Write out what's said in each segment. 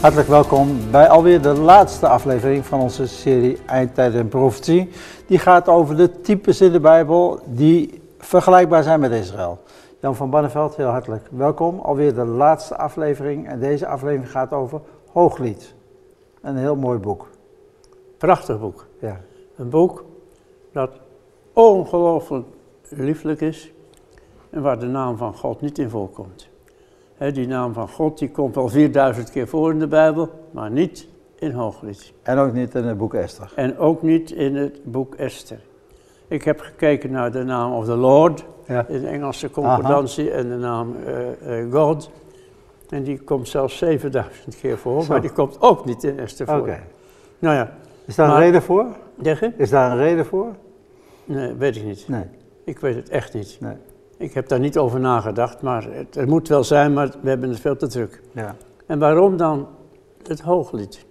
Hartelijk welkom bij alweer de laatste aflevering van onze serie Eindtijd en Profetie. Die gaat over de types in de Bijbel die vergelijkbaar zijn met Israël. Jan van Banneveld, heel hartelijk welkom. Alweer de laatste aflevering en deze aflevering gaat over Hooglied. Een heel mooi boek. Prachtig boek. Ja. Een boek dat ongelooflijk lieflijk is en waar de naam van God niet in voorkomt. Die naam van God die komt al 4000 keer voor in de Bijbel, maar niet in Hooglied. En ook niet in het boek Esther. En ook niet in het boek Esther. Ik heb gekeken naar de naam of the Lord Ja. in de Engelse concordantie en de naam eh, eh, God. En die komt zelfs 7000 keer voor, Zo. maar die komt ook niet in Esther voor. Nou ja, Is daar een reden voor? Is daar een reden voor? Nee, weet ik niet. Nee. Ik weet het echt niet. nee. Ik heb daar niet over nagedacht, maar het, het moet wel zijn, maar we hebben het veel te druk. Ja. En waarom dan het hooglied?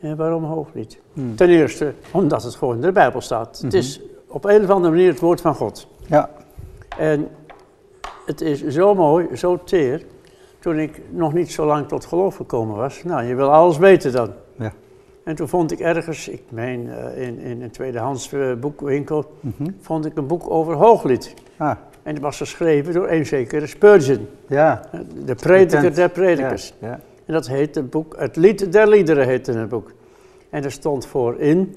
En waarom hooglied? Hmm. Ten eerste, omdat het gewoon in de Bijbel staat. Het is op een of andere manier het woord van God. Ja. En het is zo mooi, zo teer. Toen ik nog niet zo lang tot geloof gekomen was, nou, je wil alles weten dan. Ja. En toen vond ik ergens, ik meen eh, in, in een tweedehands eh, boekwinkel, Mhm. vond ik een boek over hooglied. Ah, En dat was geschreven door een zekere Spurgeon, ja. de prediker der predikers. Ja. ja. En dat heet het boek, het lied der liederen heette het boek. En er stond voorin,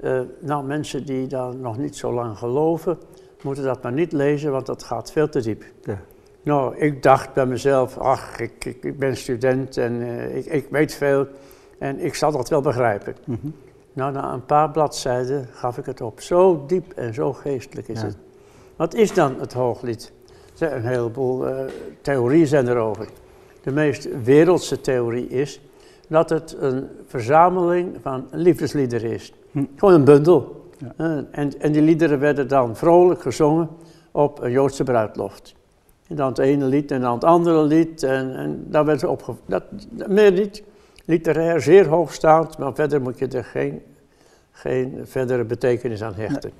eh nou mensen die dan nog niet zo lang geloven, moeten dat maar niet lezen, want dat gaat veel te diep. Ja. Nou, ik dacht bij mezelf, ach, ik, ik, ik ben student en eh, ik, ik weet veel en ik zal dat wel begrijpen. Mhm. Nou, na een paar bladzijden gaf ik het op. Zo diep en zo geestelijk is Ja. het. Wat is dan het hooglied? Er zijn een heleboel eh, theorieën zijn erover. De meest wereldse theorie is dat het een verzameling van liefdesliederen is. Hm. Gewoon een bundel. Ja. Eh, en, en die liederen werden dan vrolijk gezongen op een Joodse bruiloft. En dan het ene lied en dan het andere lied. En, en daar werd ze opge... Dat, meer niet literair, zeer hoogstaand, maar verder moet je er geen, geen verdere betekenis aan hechten.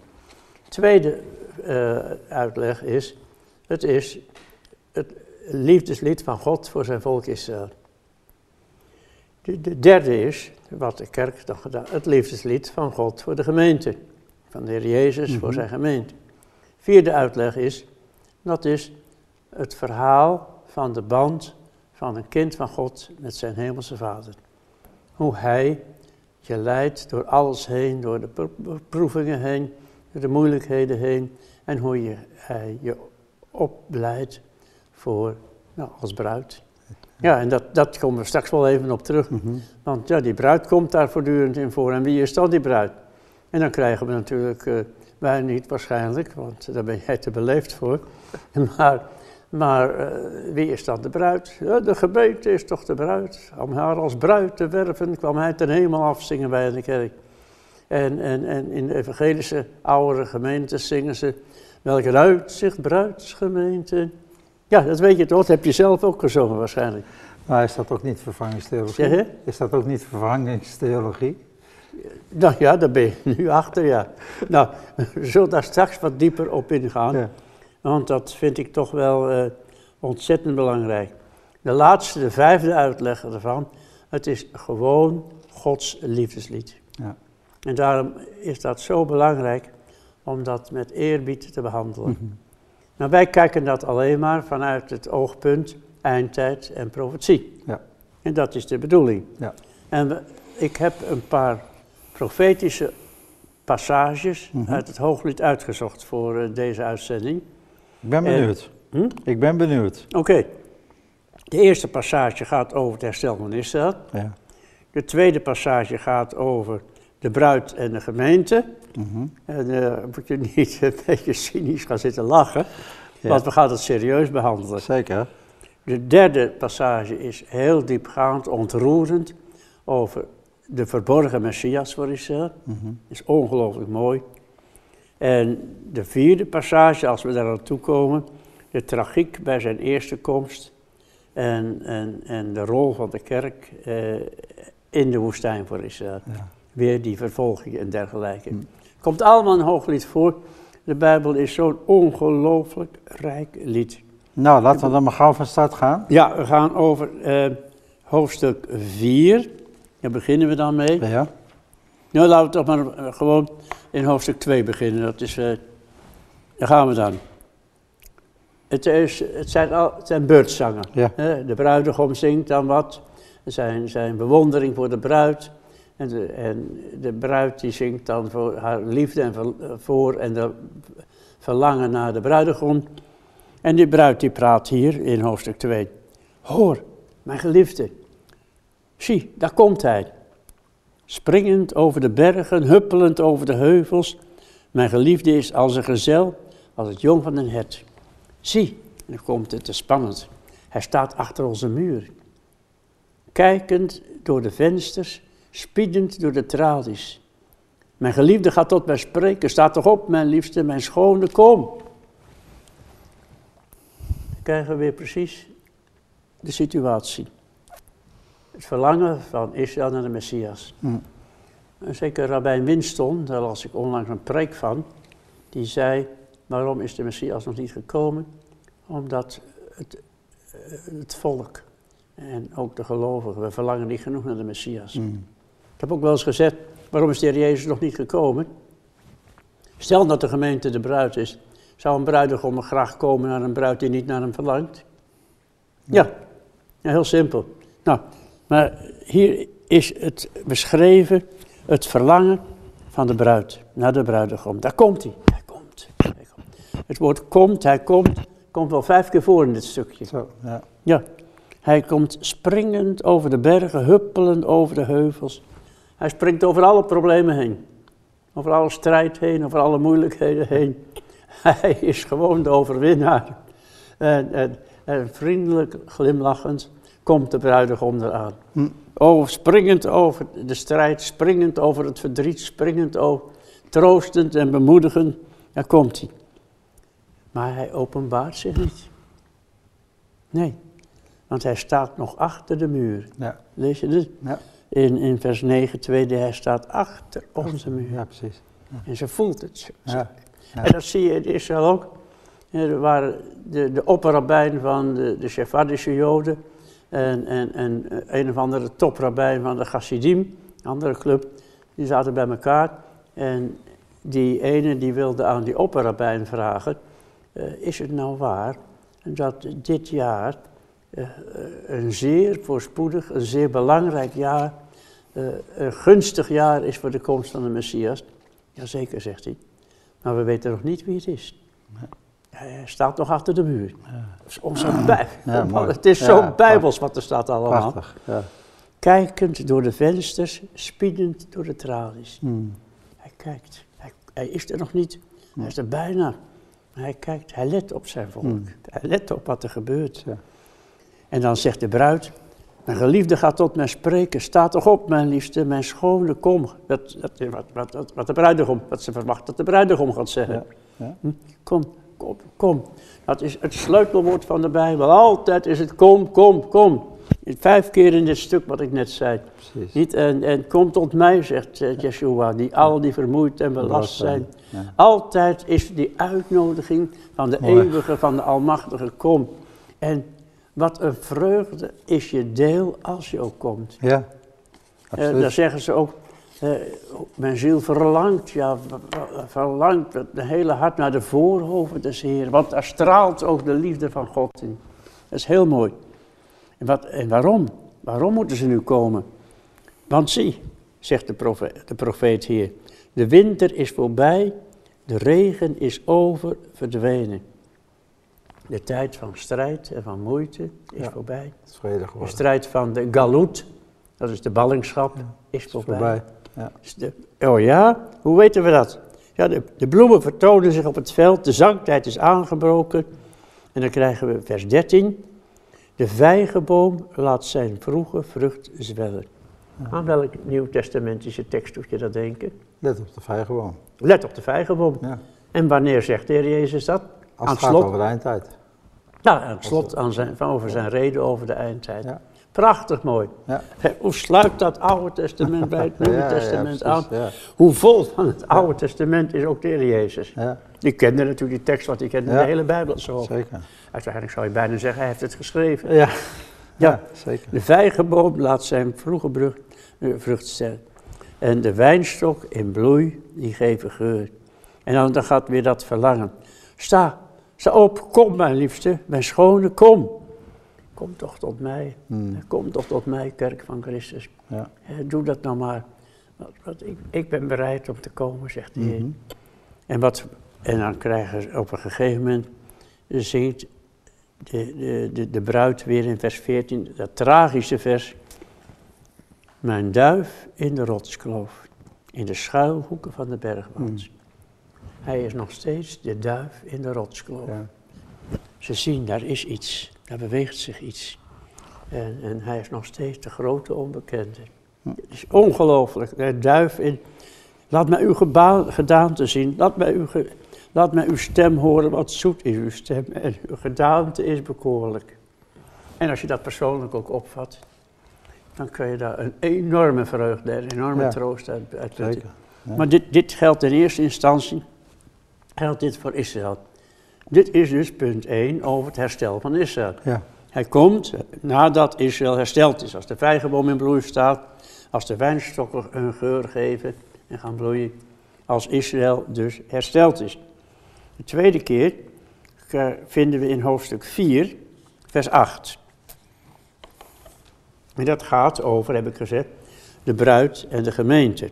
Tweede eh, uitleg is, het is het liefdeslied van God voor zijn volk Israël. De, de derde is, wat de kerk dan gedaan, het liefdeslied van God voor de gemeente. Van de Heer Jezus voor Mhm. zijn gemeente. Vierde uitleg is, dat is het verhaal van de band van een kind van God met zijn hemelse vader. Hoe hij je leidt door alles heen, door de pro- beproevingen heen, de moeilijkheden heen. En hoe je, hij je opleidt voor, nou, als bruid. Ja, en dat, dat komen we straks wel even op terug. Mhm. Want ja, die bruid komt daar voortdurend in voor. En wie is dan die bruid? En dan krijgen we natuurlijk, eh, wij niet waarschijnlijk, want daar ben jij te beleefd voor. Maar, maar eh, wie is dan de bruid? Ja, de gemeente is toch de bruid. Om haar als bruid te werven kwam hij ten hemel af, zingen wij in de kerk. En, en, en in de evangelische oudere gemeentes zingen ze, welk uitzicht bruidsgemeente. Ja, dat weet je toch, dat heb je zelf ook gezongen waarschijnlijk. Maar is dat ook niet vervangingstheologie? Zeg? Is dat ook niet vervangingstheologie? Nou ja, daar ben je nu achter, ja. Nou, we zullen daar straks wat dieper op ingaan, Ja. want dat vind ik toch wel eh, ontzettend belangrijk. De laatste, de vijfde uitleg ervan, het is gewoon Gods liefdeslied. Ja. En daarom is dat zo belangrijk om dat met eerbied te behandelen. Mhm. Nou, wij kijken dat alleen maar vanuit het oogpunt eindtijd en profetie. Ja. En dat is de bedoeling. Ja. En we- ik heb een paar profetische passages Mhm. uit het Hooglied uitgezocht voor eh, deze uitzending. Ik ben En- benieuwd. Hm? Ik ben benieuwd. Oké. De eerste passage gaat over het herstel van Israël. Ja. De tweede passage gaat over de bruid en de gemeente. Mhm. En eh, moet je niet een beetje cynisch gaan zitten lachen, Ja. want we gaan het serieus behandelen. Zeker. De derde passage is heel diepgaand, ontroerend, over de verborgen Messias voor Israël. Mhm. is ongelooflijk mooi. En de vierde passage, als we daar aan toe komen, de tragiek bij zijn eerste komst en, en, en de rol van de kerk eh, in de woestijn voor Israël. Ja. Weer die vervolging en dergelijke. Hm. Komt allemaal een hooglied voor. De Bijbel is zo'n ongelooflijk rijk lied. Nou, laten we dan maar gauw van start gaan. Ja, we gaan over eh, hoofdstuk 4. Daar beginnen we dan mee. Ja. Nou, laten we toch maar eh, gewoon in hoofdstuk 2 beginnen. Dat is, eh, daar gaan we dan. Het, is, het, zijn, al, het zijn beurtzangen. Ja. De bruidegom zingt dan wat. Er zijn, zijn bewondering voor de bruid. En de, en de bruid die zingt dan voor haar liefde en voor en de verlangen naar de bruidegom. En die bruid die praat hier in hoofdstuk 2. Hoor, mijn geliefde. Zie, daar komt hij. Springend over de bergen, huppelend over de heuvels. Mijn geliefde is als een gezel, als het jong van een hert. Zie, nu komt het te spannend. Hij staat achter onze muur. Kijkend door de vensters, spiedend door de tralies. Mijn geliefde gaat tot mij spreken. Sta toch op, mijn liefste, mijn schone, kom. Dan krijgen we weer precies de situatie. Het verlangen van Israël naar de Messias. Hm. En zeker Rabijn Winston, daar las ik onlangs een preek van, die zei, waarom is de Messias nog niet gekomen? Omdat het, eh, het volk en ook de gelovigen, we verlangen niet genoeg naar de Messias. Hm. Ik heb ook wel eens gezegd, waarom is de Heer Jezus nog niet gekomen? Stel dat de gemeente de bruid is, zou een bruidegom graag komen naar een bruid die niet naar hem verlangt? Ja, ja heel simpel. Nou, maar hier is het beschreven, het verlangen van de bruid naar de bruidegom. Daar komt hij. Hij komt. Hij komt. Het woord komt, hij komt, komt wel vijf keer voor in dit stukje. Zo, ja. Ja, hij komt springend over de bergen, huppelend over de heuvels. Hij springt over alle problemen heen. Over alle strijd heen, over alle moeilijkheden heen. Hij is gewoon de overwinnaar. En, en, en vriendelijk glimlachend komt de bruidegom eraan. Hm. Oh, springend over de strijd, springend over het verdriet, springend over, troostend en bemoedigend. Daar komt hij. Maar hij openbaart zich niet. Nee, want hij staat nog achter de muur. Ja. Lees je dit? Ja. In, in vers 9, tweede, hij staat achter onze muur. ja, precies. En ze voelt het. Ja. En dat zie je in Israël ook. Er waren de, de opperrabijn van de, de Joden en, en, en een of andere toprabijn van de Chassidim, een andere club, die zaten bij elkaar. En die ene die wilde aan die opperrabijn vragen, eh, is het nou waar dat dit jaar eh, een zeer voorspoedig, een zeer belangrijk jaar, eh, een gunstig jaar is voor de komst van de Messias? Jazeker, zegt hij. Maar we weten nog niet wie het is. Hij staat nog achter de muur. Bij- Ja, mooi. het is Ja, zo prachtig. bijbels wat er staat allemaal. Prachtig. Ja. Kijkend door de vensters, spiedend door de tralies. Hm. Hij kijkt. Hij, hij is er nog niet. Hij is er bijna. Maar hij kijkt. Hij let op zijn volk. Hmm. Hij let op wat er gebeurt. Ja. En dan zegt de bruid. Mijn geliefde gaat tot mij spreken. Sta toch op, mijn liefste, mijn schone, kom. Dat, dat wat, wat, wat, wat de bruidegom, wat ze verwacht dat de bruidegom gaat zeggen. Ja. Ja. Hm? Kom, kom, kom. Dat is het sleutelwoord van de Bijbel. Altijd is het kom, kom, kom. Vijf keer in dit stuk wat ik net zei. Precies. Niet, en, en kom tot mij, zegt eh, Yeshua, die al die vermoeid en belast zijn. Ja. Altijd is die uitnodiging van de Mooi. eeuwige, van de almachtige, kom. En wat een vreugde is je deel als je ook komt. Ja. Eh, daar Absoluut. zeggen ze ook, eh, mijn ziel verlangt, ja, ver- ver- verlangt de hele hart naar de voorhoven des Heeren. Want daar straalt ook de liefde van God in. Dat is heel mooi. En, wat, en waarom? Waarom moeten ze nu komen? Want zie, zegt de profeet, de profeet hier, de winter is voorbij, de regen is over, verdwenen. De tijd van strijd en van moeite is Ja. voorbij. Het is De strijd van de galut, dat is de ballingschap, is Het is voorbij. voorbij. Ja. Dus de- oh ja, hoe weten we dat? Ja, de, de bloemen vertonen zich op het veld, de zangtijd is aangebroken. En dan krijgen we vers 13. De vijgenboom laat zijn vroege vrucht zwellen. Aan welk nieuwtestamentische tekst doet je dat denken? Let op de vijgenboom. Let op de vijgenboom. Ja. En wanneer zegt de Heer Jezus dat? Als aan het gaat slot, over de eindtijd. nou, aan het slot aan zijn, over zijn reden over de eindtijd. Ja. Prachtig mooi. Ja. Hoe sluit dat Oude Testament bij het Nieuwe Ja, ja, Testament aan? Ja. Hoe vol van het Oude Testament is ook de Heer Jezus. Ja, Die kende natuurlijk die tekst, want die kende Ja. de hele Bijbel zo. zeker. Uiteindelijk zou je bijna zeggen, hij heeft het geschreven. Ja. Ja, zeker. De vijgenboom laat zijn vroege eh, vrucht stellen. En de wijnstok in bloei, die geven geur. En dan, dan gaat weer dat verlangen. Sta, sta op, kom mijn liefste, mijn schone, kom. Kom toch tot mij, Hmm. kom toch tot mij, kerk van Christus. Ja. Doe dat nou maar. Wat, ik, ik ben bereid om te komen, zegt de Heer. Mhm. En, wat, en dan krijgen ze op een gegeven moment, zingt de, de, de, de bruid weer in vers 14, dat tragische vers. Mijn duif in de rotskloof, in de schuilhoeken van de bergwand. Hij is nog steeds de duif in de rotskloof. Ja. Ze zien, daar is iets, daar beweegt zich iets. En, en hij is nog steeds de grote onbekende. Het is ongelooflijk, de duif in... Laat mij uw gedaante zien, laat mij, uw laat mij uw stem horen, wat zoet is uw stem en uw gedaante is bekoorlijk. En als je dat persoonlijk ook opvat, dan kun je daar een enorme vreugde en een enorme Ja. troost uit, uit putten. Zeker. Ja. Maar dit, dit geldt in eerste instantie, geldt dit voor Israël. Dit is dus punt 1 over het herstel van Israël. Ja. Hij komt nadat Israël hersteld is. Als de vijgenboom in bloei staat, als de wijnstokken een geur geven en gaan bloeien. Als Israël dus hersteld is. De tweede keer vinden we in hoofdstuk 4, vers 8. En dat gaat over, heb ik gezegd, de bruid en de gemeente.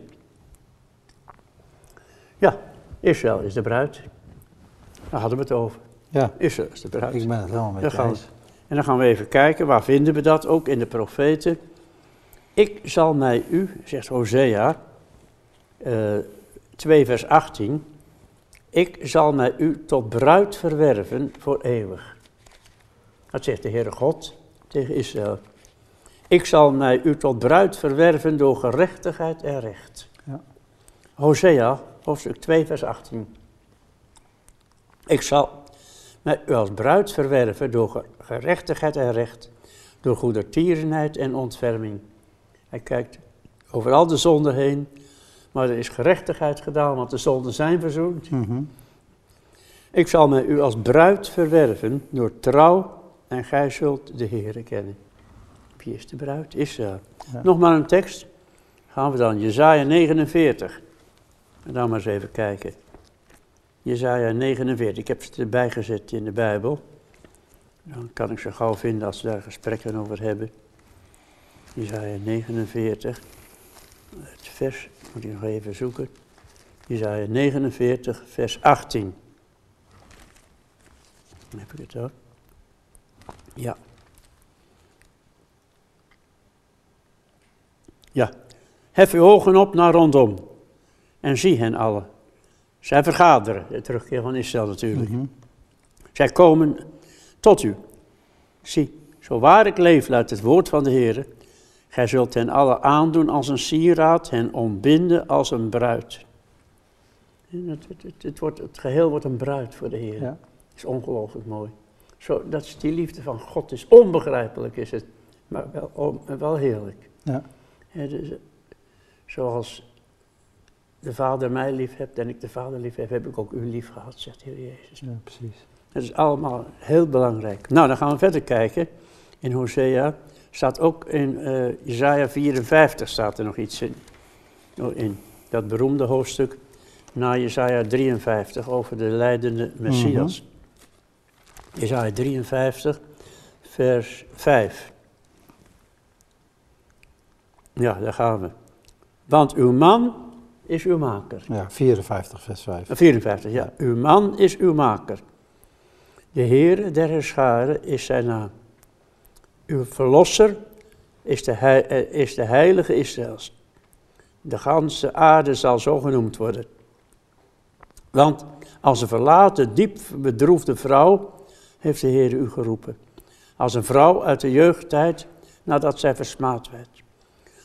Ja, Israël is de bruid. Daar hadden we het over. ja, Israël is de bruid. ik ben het helemaal met je gaan eens. En dan gaan we even kijken, waar vinden we dat? Ook in de profeten. Ik zal mij u, zegt Hosea, eh 2 vers 18. Ik zal mij u tot bruid verwerven voor eeuwig. Dat zegt de Heere God tegen Israël. Ik zal mij u tot bruid verwerven door gerechtigheid en recht. Ja. Hosea, hoofdstuk 2 vers 18. Ik zal mij u als bruid verwerven door ge- gerechtigheid en recht, door goedertierenheid en ontferming. Hij kijkt over al de zonden heen, maar er is gerechtigheid gedaan, want de zonden zijn verzoend. Mhm. Ik zal mij u als bruid verwerven door trouw en gij zult de Heere kennen. Wie is de bruid? Israël. Ja. Nog maar een tekst. Gaan we dan, Jezaja 49. En dan maar eens even kijken. Jezaja 49, ik heb ze erbij gezet in de Bijbel. Dan kan ik ze gauw vinden als we daar gesprekken over hebben. Jezaja 49, het vers, moet ik nog even zoeken. Jezaja 49, vers 18. Dan heb ik het ook. Ja. Ja. Hef uw ogen op naar rondom en zie hen allen. Zij vergaderen, de terugkeer van Israël natuurlijk. Mhm. Zij komen tot u. Zie, zo waar ik leef, luidt het woord van de Heer. Gij zult hen allen aandoen als een sieraad, hen ombinden als een bruid. En Het, het, het, het wordt, het geheel wordt een bruid voor de Heer. Ja. Dat is ongelooflijk mooi. Zo, dat is die liefde van God is onbegrijpelijk, is het, maar wel, wel heerlijk. Ja. Dus, eh, zoals de Vader mij lief hebt en ik de Vader lief heb, heb ik ook u lief gehad, zegt de Heer Jezus. ja, precies. Dat is allemaal heel belangrijk. Nou, dan gaan we verder kijken. In Hosea staat ook in eh Isaiah 54 staat er nog iets in. Oh, in dat beroemde hoofdstuk na Isaiah 53 over de leidende Messias. Isaiah 53, vers 5. Ja, daar gaan we. Want uw man is uw maker. Ja, 54 vers 5. Eh, 54, ja. Uw man is uw maker. De Heere der Herscharen is zijn naam. Uw verlosser is de, eh, is de heilige Israëls. De ganse aarde zal zo genoemd worden. Want als een verlaten, diep bedroefde vrouw heeft de Heer u geroepen. Als een vrouw uit de jeugdtijd nadat zij versmaad werd.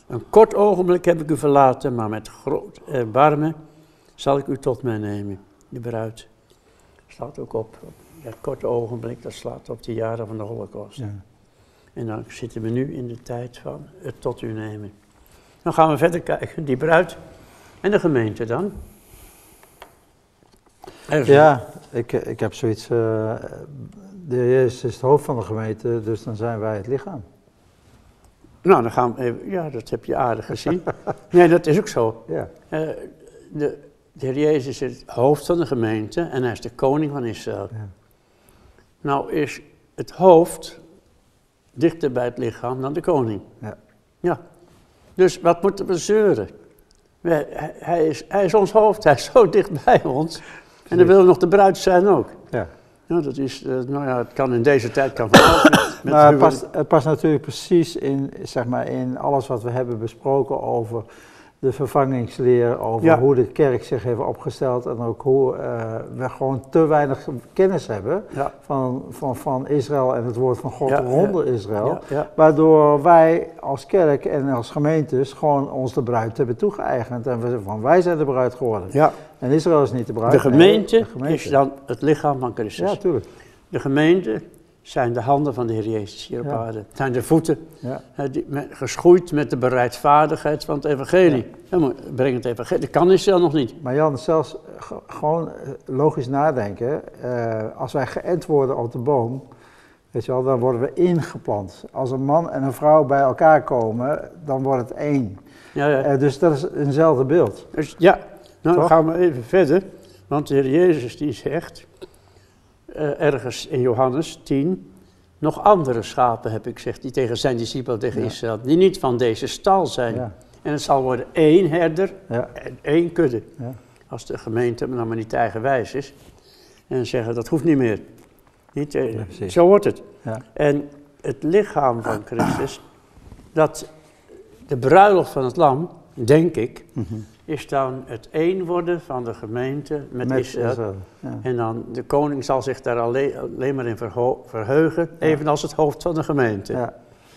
Een kort ogenblik heb ik u verlaten, maar met groot erbarmen zal ik u tot mij nemen, de bruid. Slaat ook op, dat korte ogenblik, dat slaat op de jaren van de holocaust. Ja. En dan zitten we nu in de tijd van het tot u nemen. Dan gaan we verder kijken, die bruid en de gemeente dan. Ja, ik, ik heb zoiets. eh, de Heer Jezus is het hoofd van de gemeente, dus dan zijn wij het lichaam. Nou, dan gaan we even, ja, dat heb je aardig gezien. nee, dat is ook zo. Ja. Eh, de, de Heer Jezus is het hoofd van de gemeente en hij is de koning van Israël. Ja. Nou is het hoofd dichter bij het lichaam dan de koning. Ja. Ja. Dus wat moeten we zeuren? Wij- hij, is, hij is ons hoofd, hij is zo dicht bij ons. En dan willen we nog de bruid zijn ook. Ja. Nou, dat is, eh, nou ja, het kan in deze tijd kan van Nou, het, past, het past natuurlijk precies in, zeg maar, in alles wat we hebben besproken over de vervangingsleer, over Ja. hoe de kerk zich heeft opgesteld en ook hoe eh, we gewoon te weinig kennis hebben Ja, van, van, van Israël en het woord van God Ja, rondom Israël. Waardoor wij als kerk en als gemeentes gewoon ons de bruid hebben toegeëigend. En we van wij zijn de bruid geworden. ja. En Israël is niet de bruid. De nee, gemeente, de gemeente. is dan het lichaam van Christus. Ja, tuurlijk. De gemeente zijn de handen van de Heer Jezus hier op aarde. Het zijn de voeten, Ja. hè, die, met, geschoeid met de bereidvaardigheid van het evangelie. Breng het evangelie, dat kan Israël nog niet. Maar Jan, zelfs ge- gewoon eh, logisch nadenken. eh, als wij geënt worden op de boom, weet je wel, dan worden we ingeplant. Als een man en een vrouw bij elkaar komen, dan wordt het één. Ja, ja. Eh, dus dat is eenzelfde beeld. Dus, ja. nou Toch? dan gaan we even verder. Want de Heer Jezus die zegt, eh, ergens in Johannes 10, nog andere schapen heb ik, zegt hij tegen zijn discipelen, tegen Ja. Israël, die niet van deze stal zijn. Ja, En het zal worden één herder ja, en één kudde. ja. Als de gemeente dan maar niet eigenwijs is. En zeggen dat hoeft niet meer. Niet, eh, zo wordt het. En het lichaam van Christus, dat de bruiloft van het lam, denk ik, Mhm. Is dan het één worden van de gemeente met, Israël. Israël, Ja. En dan de koning zal zich daar alleen, alleen maar in verheugen, evenals het hoofd van de gemeente. Ja.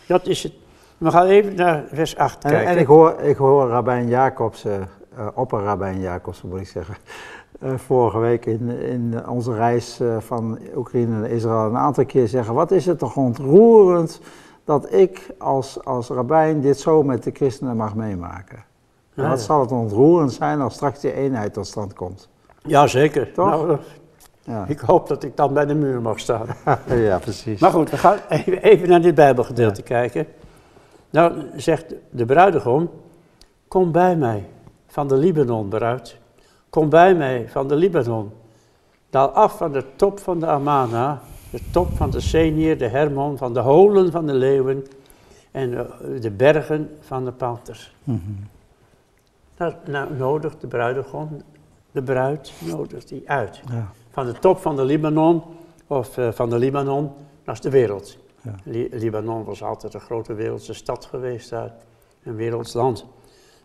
Dat is het. We gaan even naar vers 8 En, kijken. en ik hoor, ik hoor Rabijn Jacobs, eh, opperrabijn Jacobs moet ik zeggen, eh, vorige week in, in onze reis van Oekraïne naar Israël een aantal keer zeggen, wat is het toch ontroerend dat ik als, als rabbijn dit zo met de christenen mag meemaken. Ja, wat zal het ontroerend zijn als straks die eenheid tot stand komt. Ja, zeker. Toch? Nou, Ja, ik hoop dat ik dan bij de muur mag staan. ja precies. Maar goed, we gaan even, naar dit Bijbelgedeelte kijken. Nou zegt de bruidegom, kom bij mij van de Libanon, bruid. Kom bij mij van de Libanon. Daal af van de top van de Amana, de top van de Senier, de Hermon, van de holen van de leeuwen en de, de bergen van de panters. Mhm. Nou, nou nodigt de bruidegom, de bruid, nodigt die uit. Ja, Van de top van de Libanon, of eh, van de Libanon, dat is de wereld. Ja. Li- Libanon was altijd een grote wereldse stad geweest daar, een werelds land.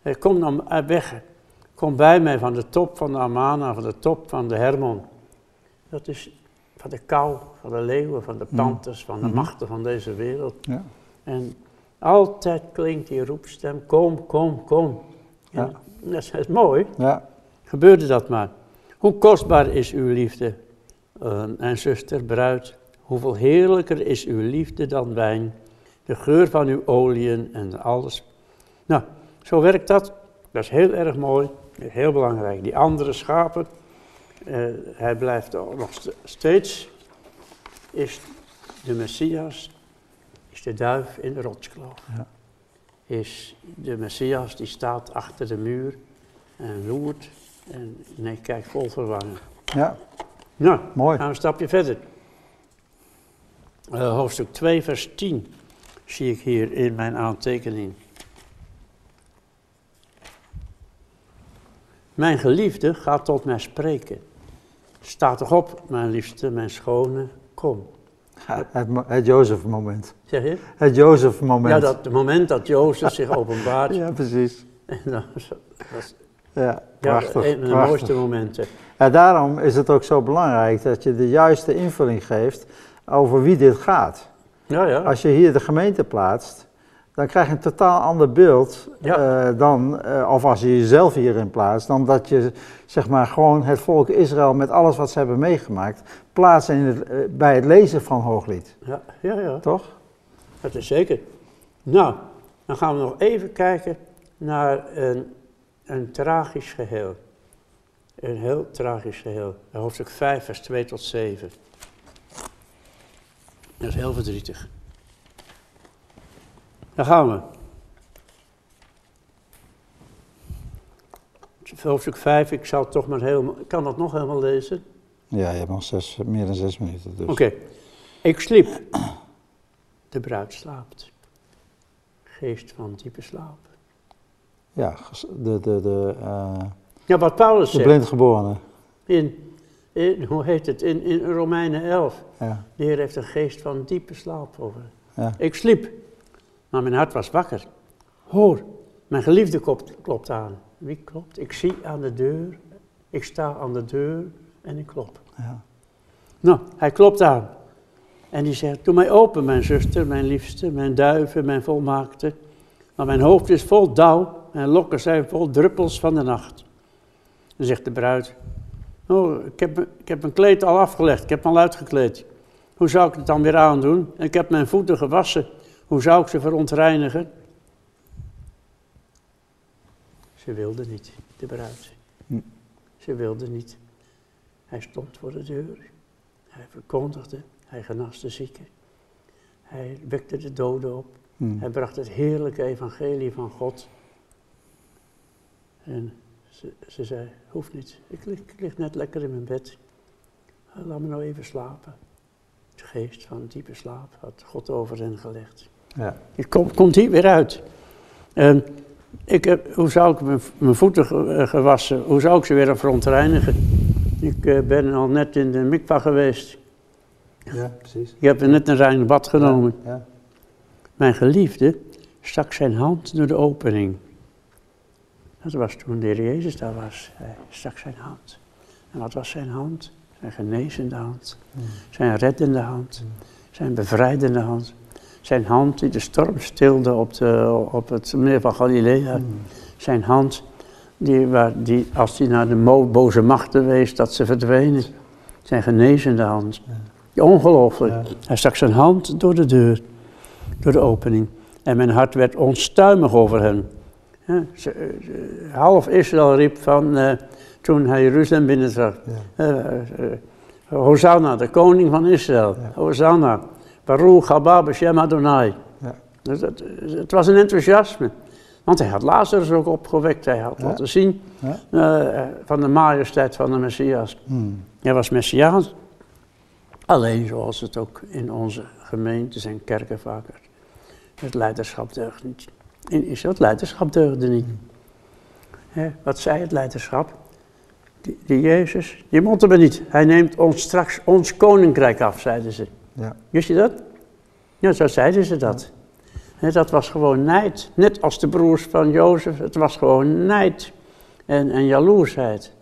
Eh, kom dan eh, weg, kom bij mij van de top van de Amana, van de top van de Hermon. Dat is van de kou, van de leeuwen, van de Mhm. panters, van de Mhm. machten van deze wereld. ja, En altijd klinkt die roepstem, kom, kom, kom. Ja. Dat is, dat is mooi. ja, Gebeurde dat maar. Hoe kostbaar is uw liefde, eh, en zuster, bruid. Hoeveel heerlijker is uw liefde dan wijn. De geur van uw oliën en alles. Nou, zo werkt dat. Dat is heel erg mooi. Heel belangrijk. Die andere schapen, eh, hij blijft nog st- steeds, is de Messias, is de duif in de rotskloof. Ja. Is de Messias die staat achter de muur en loert en nee, kijkt vol verwarring. ja, Nou, mooi. gaan we een stapje verder. Eh, hoofdstuk 2, vers 10 zie ik hier in mijn aantekening. Mijn geliefde gaat tot mij spreken. Sta toch op, mijn liefste, mijn schone, kom. Het, het Jozef-moment. Zeg je? Het Jozef-moment. Ja, dat moment dat Jozef zich openbaart. Ja, precies. En dat is Ja, ja, prachtig. een van de mooiste momenten. En daarom is het ook zo belangrijk dat je de juiste invulling geeft over wie dit gaat. Ja, ja. Als je hier de gemeente plaatst, dan krijg je een totaal ander beeld Ja. eh, dan, eh, of als je jezelf hierin plaatst, dan dat je zeg maar gewoon het volk Israël met alles wat ze hebben meegemaakt, plaatst in het, eh, bij het lezen van Hooglied. Ja, ja, ja. Toch? Dat is zeker. Nou, dan gaan we nog even kijken naar een, een tragisch geheel. Een heel tragisch geheel. Hoofdstuk 5, vers 2 tot 7. Dat is heel verdrietig. Daar gaan we. Hoofdstuk 5, ik zal toch maar helemaal... Kan dat nog helemaal lezen? Ja, je hebt nog zes, meer dan zes minuten. Dus. Oké. Ik sliep. De bruid slaapt. Geest van diepe slaap. Ja, de... de, de eh, ja, wat Paulus de zegt. De In, in, hoe heet het, in, in Romeinen 11. Ja. De Heer heeft een geest van diepe slaap over. Ja. Ik sliep maar mijn hart was wakker. Hoor, mijn geliefde klopt, klopt aan. Wie klopt? Ik zie aan de deur, ik sta aan de deur en ik klop. ja. Nou, hij klopt aan. En die zegt, doe mij open, mijn zuster, mijn liefste, mijn duiven, mijn volmaakte. Maar mijn hoofd is vol dauw en lokken zijn vol druppels van de nacht. Dan zegt de bruid, oh, ik heb, ik heb mijn kleed al afgelegd, ik heb me al uitgekleed. Hoe zou ik het dan weer aandoen? En ik heb mijn voeten gewassen, hoe zou ik ze verontreinigen? Ze wilde niet, de bruid. Hm. Ze wilde niet. Hij stond voor de deur. Hij verkondigde, hij genas de zieken. Hij wekte de doden op. Hm. Hij bracht het heerlijke evangelie van God. En ze, ze zei, hoeft niet, ik lig, ik lig net lekker in mijn bed. Laat me nou even slapen. De geest van diepe slaap had God over hen gelegd. Ja. Het komt, komt hier weer uit. En ik heb, hoe zou ik mijn, mijn voeten eh, gewassen, hoe zou ik ze weer verontreinigen? Ik eh, ben al net in de mikva geweest. ja, precies. Ik heb er net een rein bad genomen. Ja. Mijn geliefde stak zijn hand door de opening. Dat was toen de Heer Jezus daar was. Hij stak zijn hand. En wat was zijn hand? Zijn genezende hand. Hm. Zijn reddende hand. Zijn bevrijdende hand. Zijn hand die de storm stilde op, de, op het meer van Galilea. Hm. Zijn hand die, waar, die als hij naar de boze machten wees, dat ze verdwenen. Zijn genezende hand. Ongelooflijk. Ja. Hij stak zijn hand door de deur, door de opening. En mijn hart werd onstuimig over hem. Ja, half Israël riep van, eh, toen hij Jeruzalem binnentrad. Ja. eh, eh, Hosanna, de koning van Israël. Hosanna. Baruch haba b'shem Adonai. Ja. Dus het, het was een enthousiasme. Want hij had Lazarus ook opgewekt. Hij had Ja. laten zien Ja. eh, van de majesteit van de Messias. Hm. Hij was Messiaans. Alleen zoals het ook in onze gemeentes en kerken vaker. Het leiderschap deugt niet. In Israël, het leiderschap deugde niet. Hè, wat zei het leiderschap? Die, die Jezus, die moeten we niet. Hij neemt ons straks ons koninkrijk af, zeiden ze. Ja. Wist je dat? Ja, zo zeiden ze dat. Dat was gewoon nijd. Net als de broers van Jozef, het was gewoon nijd en, en jaloersheid.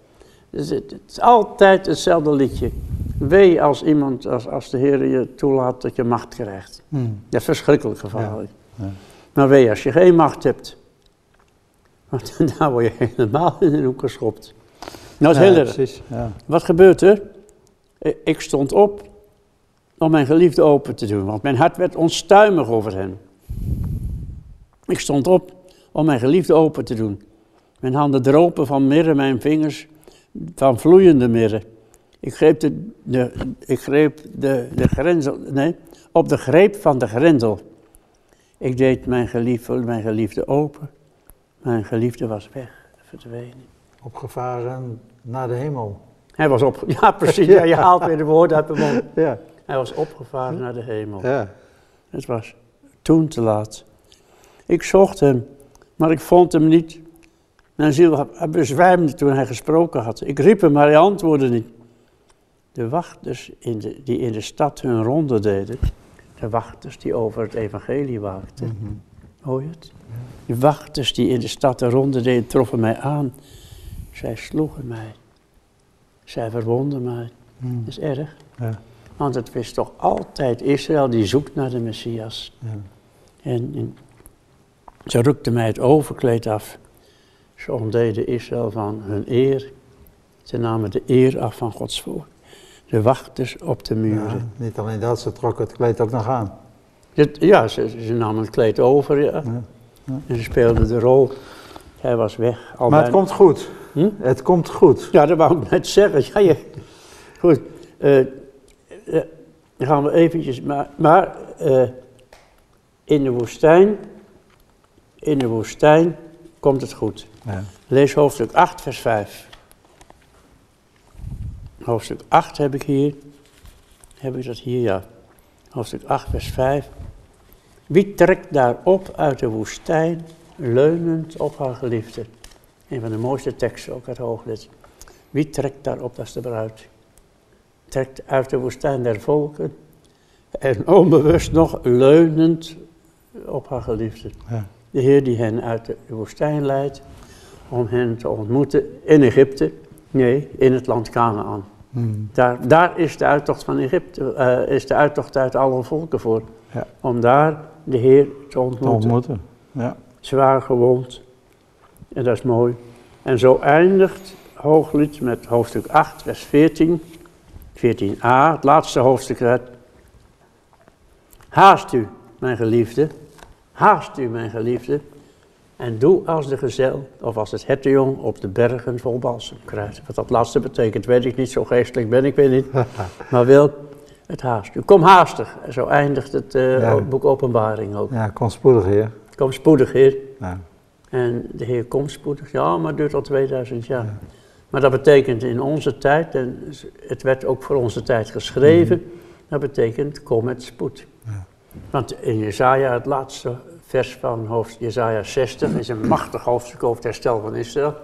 Dus het, het is altijd hetzelfde liedje. Wee als iemand, als, als de Heer je toelaat dat je macht krijgt. Dat is verschrikkelijk gevaarlijk. Ja. Maar wee als je geen macht hebt. Want dan word je helemaal in een hoek geschopt. Nou, dat is Ja, heel erg. Wat gebeurt er? Ik stond op om mijn geliefde open te doen, want mijn hart werd onstuimig over hen. Ik stond op om mijn geliefde open te doen. Mijn handen dropen van mirre, mijn vingers van vloeiende mirre. Ik greep, de, de, ik greep de, de grendel, nee, op de greep van de grendel. Ik deed mijn geliefde, mijn geliefde open. Mijn geliefde was weg, verdwenen. Opgevaren naar de hemel. Hij was op. Ja, precies. Ja, je haalt weer de woorden uit mijn mond. Ja. Hij was opgevaren naar de hemel. Ja. Het was toen te laat. Ik zocht hem, maar ik vond hem niet. Mijn ziel hij bezwijmde toen hij gesproken had. Ik riep hem, maar hij antwoordde niet. De wachters in de, die in de stad hun ronde deden, de wachters die over het evangelie waakten, Mhm. hoor je het? De wachters die in de stad de ronde deden, troffen mij aan. Zij sloegen mij. Zij verwonden mij. Hm. Dat is erg. Ja. Want het is toch altijd Israël die zoekt naar de Messias. Ja. En, en ze rukten mij het overkleed af. Ze ontdeden Israël van hun eer. Ze namen de eer af van Gods volk. De wachters op de Ja, muren. niet alleen dat, ze trokken het kleed ook nog aan. Dit- ja, ze, ze namen het kleed over ja. Ja. en ze speelden de rol. Hij was weg. Al Maar het komt goed. Hm? Het komt goed. Ja, dat wou ik net zeggen. Ja, je, goed. eh, dan gaan we eventjes... Maar, maar eh, in de woestijn... In de woestijn komt het goed. Ja. Lees hoofdstuk 8, vers 5. Hoofdstuk 8 heb ik hier. Heb ik dat hier, ja. Hoofdstuk 8, vers 5. Wie trekt daarop uit de woestijn, leunend op haar geliefde? Een van de mooiste teksten, ook uit Hooglied. Wie trekt daarop, dat is de bruid. Trekt uit de woestijn der volken en onbewust nog leunend op haar geliefde. Ja. De Heer die hen uit de woestijn leidt om hen te ontmoeten in Egypte, nee, in het land Canaan. Hmm. Daar, daar is de uittocht van Egypte, eh, is de uittocht uit alle volken voor. Ja. Om daar de Heer te Te ontmoeten. ontmoeten. Ja. Zwaar gewond. En dat is mooi. En zo eindigt Hooglied met hoofdstuk 8, vers 14. 14a, het laatste hoofdstuk. uit. Haast u, mijn geliefde. Haast u, mijn geliefde. En doe als de gezel, of als het hertenjong op de bergen vol balsem kruid. Wat dat laatste betekent, weet ik niet, zo geestelijk ben ik weer niet. Maar wil het haast u. Kom haastig. Zo eindigt het eh, Ja. boek Openbaring ook. ja, kom spoedig hier. Kom spoedig, Heer. Ja. En de Heer komt spoedig. Ja, maar het duurt al 2000 jaar. Maar dat betekent in onze tijd, en het werd ook voor onze tijd geschreven, dat betekent kom met spoed. Ja. Want in Jezaja, het laatste vers van hoofd Jezaja 60, is een machtig hoofdstuk over het herstel van Israël.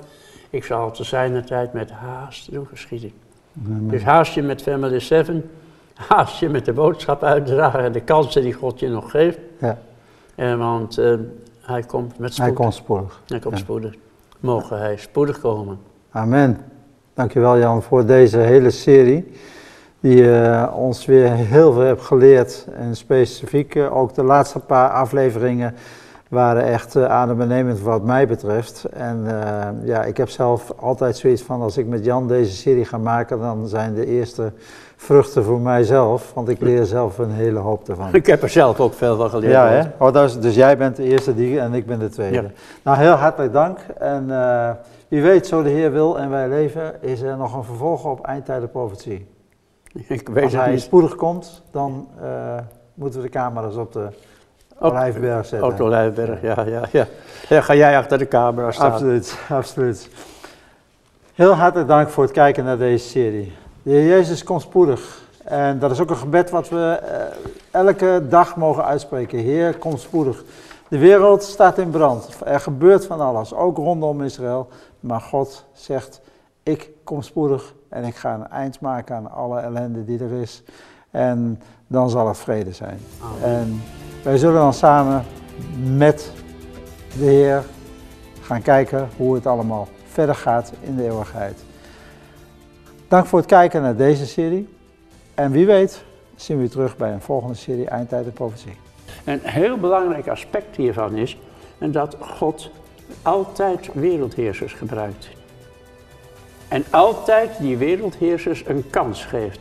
Ik zal te zijner tijd met haast doen geschieden. Amen. Dus haast je met Family 7, haast je met de boodschap uitdragen en de kansen die God je nog geeft. Ja, En want eh, hij komt met spoed. hij komt spoedig. Hij komt Ja. spoedig. Mogen hij spoedig komen. Amen. Dankjewel Jan voor deze hele serie. Die eh, ons weer heel veel heeft geleerd. En specifiek eh, ook de laatste paar afleveringen waren echt uh, adembenemend wat mij betreft. En ja, ik heb zelf altijd zoiets van als ik met Jan deze serie ga maken, dan zijn de eerste vruchten voor mijzelf. Want ik leer zelf een hele hoop ervan. Ik heb er zelf ook veel van geleerd. Ja, hè? Oh, is, dus jij bent de eerste die en ik ben de tweede. Ja. Nou, heel hartelijk dank. En wie weet, zo de Heer wil en wij leven, is er nog een vervolg op eindtijden profetie. Ik weet Als het hij niet. spoedig komt, dan eh, moeten we de camera's op de Op- Olijfberg zetten. Op de Olijfberg, ja, ja, ja. Ja, ga jij achter de camera staan. Absoluut, absoluut. Heel hartelijk dank voor het kijken naar deze serie. De Heer Jezus komt spoedig. En dat is ook een gebed wat we eh, elke dag mogen uitspreken. Heer, kom spoedig. De wereld staat in brand. Er gebeurt van alles, ook rondom Israël. Maar God zegt, ik kom spoedig en ik ga een eind maken aan alle ellende die er is. En dan zal het vrede zijn. Amen. En wij zullen dan samen met de Heer gaan kijken hoe het allemaal verder gaat in de eeuwigheid. Dank voor het kijken naar deze serie. En wie weet zien we u terug bij een volgende serie Eindtijd en Profetie. Een heel belangrijk aspect hiervan is en dat God altijd wereldheersers gebruikt. En altijd die wereldheersers een kans geeft